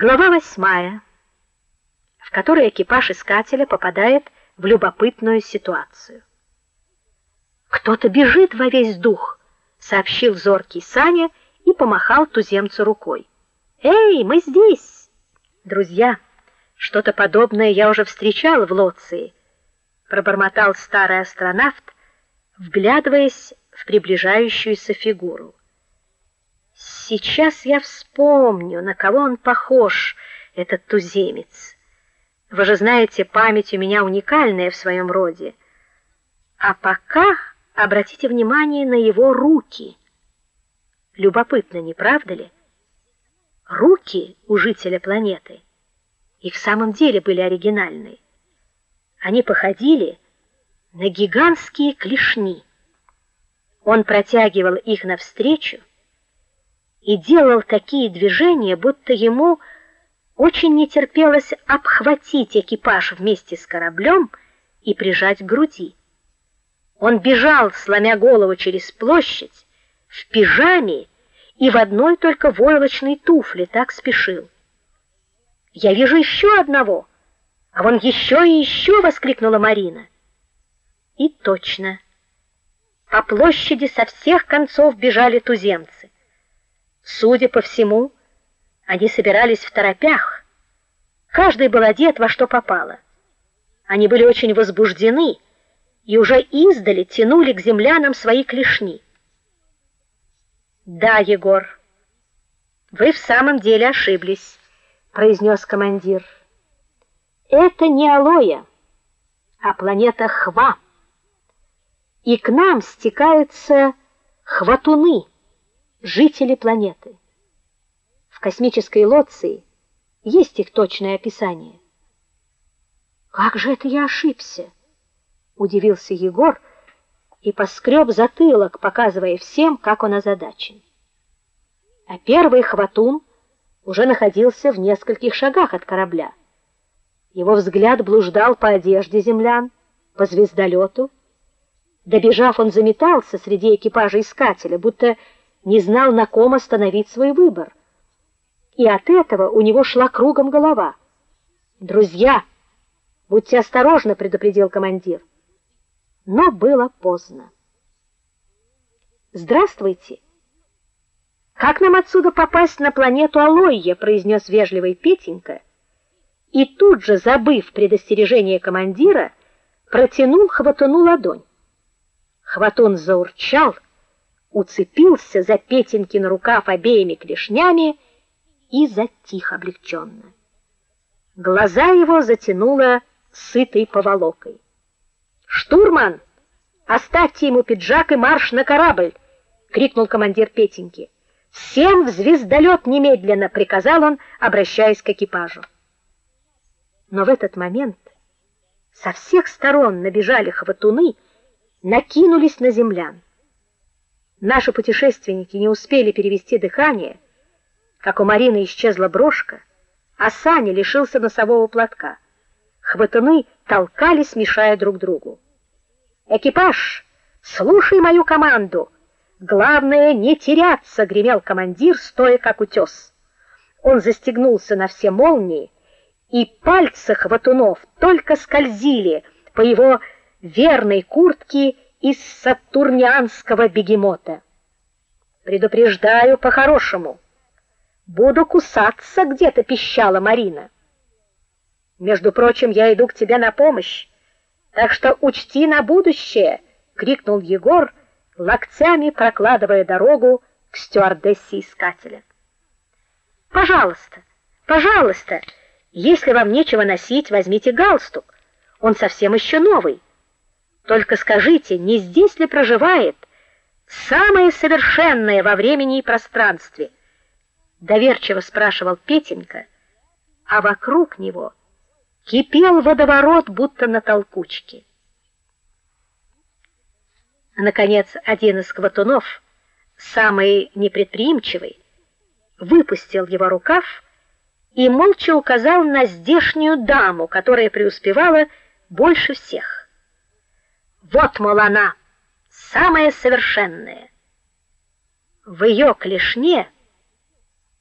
Глава восьмая, в которой экипаж искателя попадает в любопытную ситуацию. Кто-то бежит во весь дух, сообщил зоркий Саня и помахал туземцу рукой. Эй, мы здесь. Друзья, что-то подобное я уже встречал в Лоции, пробормотал старый астронавт, вглядываясь в приближающуюся фигуру. Сейчас я вспомню, на кого он похож, этот туземец. Вы же знаете, память у меня уникальная в своем роде. А пока обратите внимание на его руки. Любопытно, не правда ли? Руки у жителя планеты и в самом деле были оригинальные. Они походили на гигантские клешни. Он протягивал их навстречу и делал такие движения, будто ему очень не терпелось обхватить экипаж вместе с кораблем и прижать к груди. Он бежал, сломя голову через площадь, в пижаме и в одной только войлочной туфле, так спешил. Я вижу еще одного. А вон еще и еще!» — воскликнула Марина. И точно. По площади со всех концов бежали туземцы. Судя по всему, они собирались в торопях. Каждый был одет во что попало. Они были очень возбуждены и уже издали тянули к землянам свои клешни. Да, Егор, вы в самом деле ошиблись, произнес командир. Это не Алоя, а планета Хва. И к нам стекаются хватуны жители планеты. В космической лоции есть их точное описание. Как же это я ошибся? удивился Егор и поскреб затылок, показывая всем, как он озадачен. А первый хватун уже находился в нескольких шагах от корабля. Его взгляд блуждал по одежде землян, по звездолету. Добежав, он заметался среди экипажа искателя, будто не знал, на ком остановить свой выбор. И от этого у него шла кругом голова. "Друзья, будьте осторожны", предупредил командир. Но было поздно. "Здравствуйте. Как нам отсюда попасть на планету Алойя?" произнес вежливый Петенька. И тут же, забыв предостережение командира, протянул Хватуну ладонь. Хватун заурчал, уцепился за Петенькин рукав обеими клешнями и затих облегченно. Глаза его затянуло сытой поволокой. "Штурман, оставьте ему пиджак и марш на корабль!" крикнул командир Петеньки. "Всем в звездолет немедленно", приказал он, обращаясь к экипажу. Но в этот момент со всех сторон набежали хватуны, накинулись на землян. Наши путешественники не успели перевести дыхание, как у Марины исчезла брошка, а Саня лишился носового платка. Хватуны толкались, мешая друг другу. Экипаж, слушай мою команду. Главное не теряться, гремел командир, стоя как утес. Он застегнулся на все молнии, и пальцы хватунов только скользили по его верной куртке из сатурнианского бегемота. Предупреждаю по-хорошему. Буду кусаться где-то, пищала Марина. Между прочим, я иду к тебе на помощь. Так что учти на будущее, крикнул Егор, локтями прокладывая дорогу к стюардессе искателя. Пожалуйста, пожалуйста, если вам нечего носить, возьмите галстук. Он совсем еще новый. Только скажите, не здесь ли проживает самое совершенное во времени и пространстве? доверчиво спрашивал Петенька, а вокруг него кипел водоворот, будто на толкучке. Наконец, один из кватунов, самый непредприимчивый, выпустил его рукав и молча указал на здешнюю даму, которая преуспевала больше всех. Вот мол она, самая совершенная. В ее клешне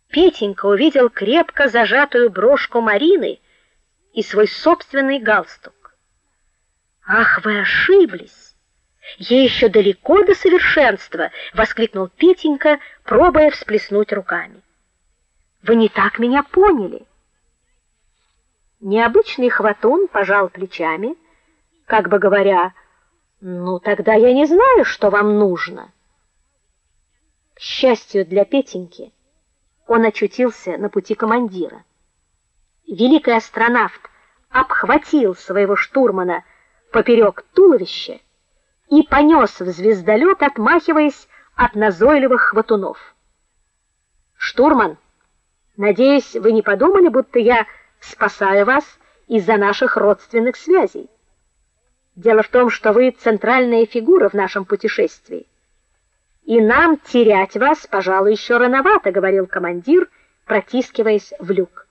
Петенька увидел крепко зажатую брошку Марины и свой собственный галстук. Ах, вы ошиблись. Ей еще далеко до совершенства, воскликнул Петенька, пробуя всплеснуть руками. Вы не так меня поняли. Необычный хватун пожал плечами, как бы говоря: "Ну, тогда я не знаю, что вам нужно". К счастью для Петеньки, он очутился на пути командира. Великий астронавт обхватил своего штурмана поперек туловища и понес в звездолет, отмахиваясь от назойливых хватунов. Штурман, надеюсь, вы не подумали, будто я спасаю вас из-за наших родственных связей. Дело в том, что вы центральная фигура в нашем путешествии. И нам терять вас, пожалуй, еще рановато, говорил командир, протискиваясь в люк.